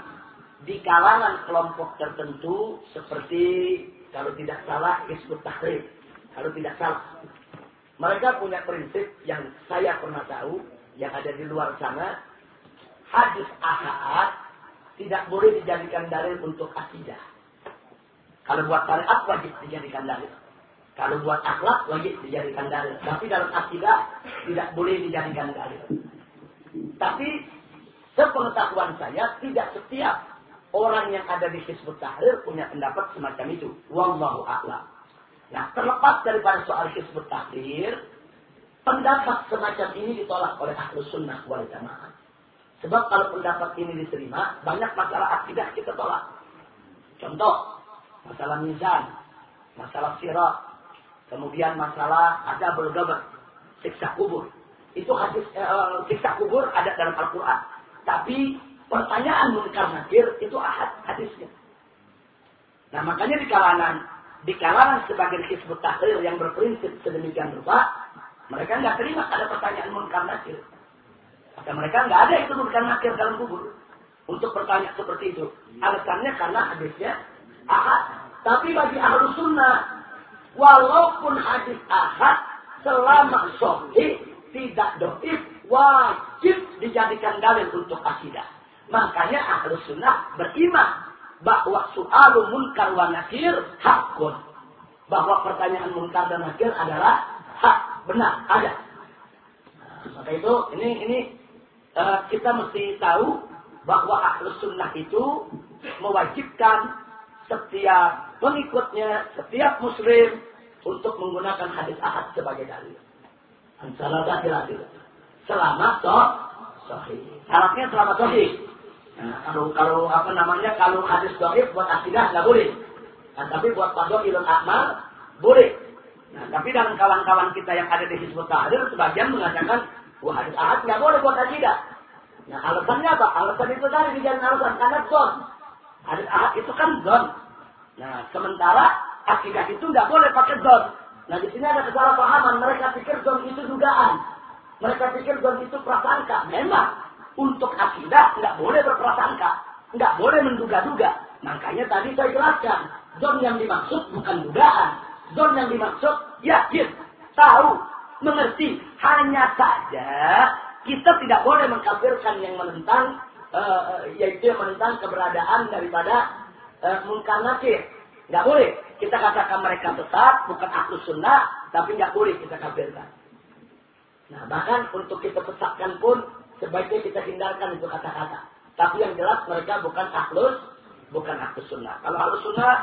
di kalangan kelompok tertentu seperti kalau tidak salah Hizbut Tahrir, kalau tidak salah. Mereka punya prinsip yang saya pernah tahu yang ada di luar sana. Hadis ahad tidak boleh dijadikan dalil untuk akidah. Kalau buat syariat wajib dijadikan dalil. Kalau buat akhlak wajib dijadikan dalil. Tapi dalam akidah tidak boleh dijadikan dalil. Tapi sepengetahuan saya tidak setiap orang yang ada di Hizbut Tahrir punya pendapat semacam itu. Wallahu a'lam. Nah, terlepas daripada soal Hizbut Tahrir, pendapat semacam ini ditolak oleh Ahlus Sunnah wal Jamaah. Sebab kalau pendapat ini diterima, banyak masalah akidah kita tolak. Contoh, masalah mizan, masalah sirat, Kemudian masalah ada bergabar siksa kubur. Itu hadis uh, siksa kubur ada dalam Al-Qur'an. Tapi pertanyaan munkar nakir itu ahad hadisnya. Nah, makanya di kalangan di kalangan sebagian hizbut tahrir yang berprinsip sedemikian rupa, mereka nggak terima ada pertanyaan munkar nakir. Kata mereka nggak ada itu munkar nakir dalam kubur. Untuk pertanyaan seperti itu. Alasannya karena hadisnya ahad. Tapi bagi ahlu sunnah Walaupun hadis ahad selama sahih tidak doif wajib dijadikan dalil untuk akidah. Makanya ahlu sunnah beriman bahwa soal munkar wa nakir hakun. Bahwa pertanyaan munkar dan nakir adalah hak, benar, ada. Nah, maka itu ini ini uh, kita mesti tahu bahwa ahlu sunnah itu mewajibkan setiap pengikutnya, setiap muslim untuk menggunakan hadis ahad sebagai dalil. Satu Selama toh sahih. Syaratnya selama sahih. Nah, kalau kalau apa namanya kalau hadis dohif buat akidah nggak boleh. Nah, tapi buat ilmu amal boleh. Nah, tapi dalam kawan-kawan kita yang ada di Hizbut Tahrir sebagian mengatakan wah hadis ahad nggak boleh buat akidah. Nah, alasannya apa? Alasan itu tadi dijadikan alasan karena don. Hadis ahad itu kan don. Nah, sementara akidah itu nggak boleh pakai don. Nah, di sini ada kesalahpahaman. Mereka pikir don itu dugaan. Mereka pikir don itu prasangka. Memang untuk akidah nggak boleh berprasangka, nggak boleh menduga-duga. Makanya tadi saya jelaskan, don yang dimaksud bukan dugaan. Don yang dimaksud yakin, tahu, mengerti. Hanya saja kita tidak boleh mengkafirkan yang menentang, uh, yaitu yang menentang keberadaan daripada uh, munkar nakir. Nggak boleh. Kita katakan mereka sesat, bukan ahlu sunnah, tapi nggak boleh kita kafirkan. Nah, bahkan untuk kita sesatkan pun, sebaiknya kita hindarkan itu kata-kata. Tapi yang jelas mereka bukan ahlus, bukan ahlus sunnah. Kalau ahlus sunnah,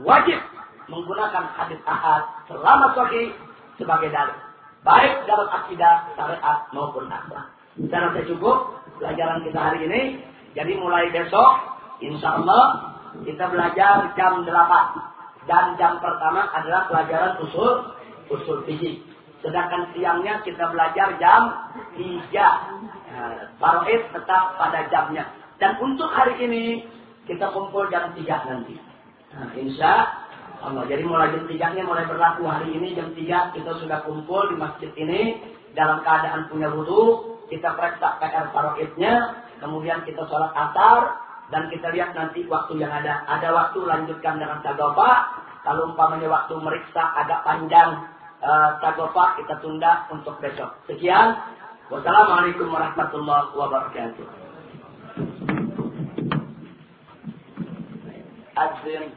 wajib menggunakan hadis ahad selama sahih sebagai dalil. Baik dalam akidah, syariat maupun akhlak. Saya rasa cukup pelajaran kita hari ini. Jadi mulai besok, insya Allah kita belajar jam 8 dan jam pertama adalah pelajaran usul usul fikih. Sedangkan siangnya kita belajar jam 3. Nah, tetap pada jamnya. Dan untuk hari ini kita kumpul jam 3 nanti. Nah, insya Allah. Jadi mulai jam 3 nya mulai berlaku hari ini jam 3 kita sudah kumpul di masjid ini dalam keadaan punya wudhu. Kita periksa PR paroidnya, kemudian kita sholat asar, dan kita lihat nanti waktu yang ada. Ada waktu lanjutkan dengan sagopa. Kalau umpamanya waktu meriksa agak panjang uh, sagopa, kita tunda untuk besok. Sekian. Wassalamualaikum warahmatullahi wabarakatuh. Azim.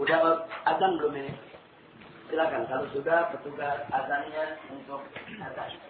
Udah azan belum ini? Silakan kalau sudah petugas azannya untuk azan.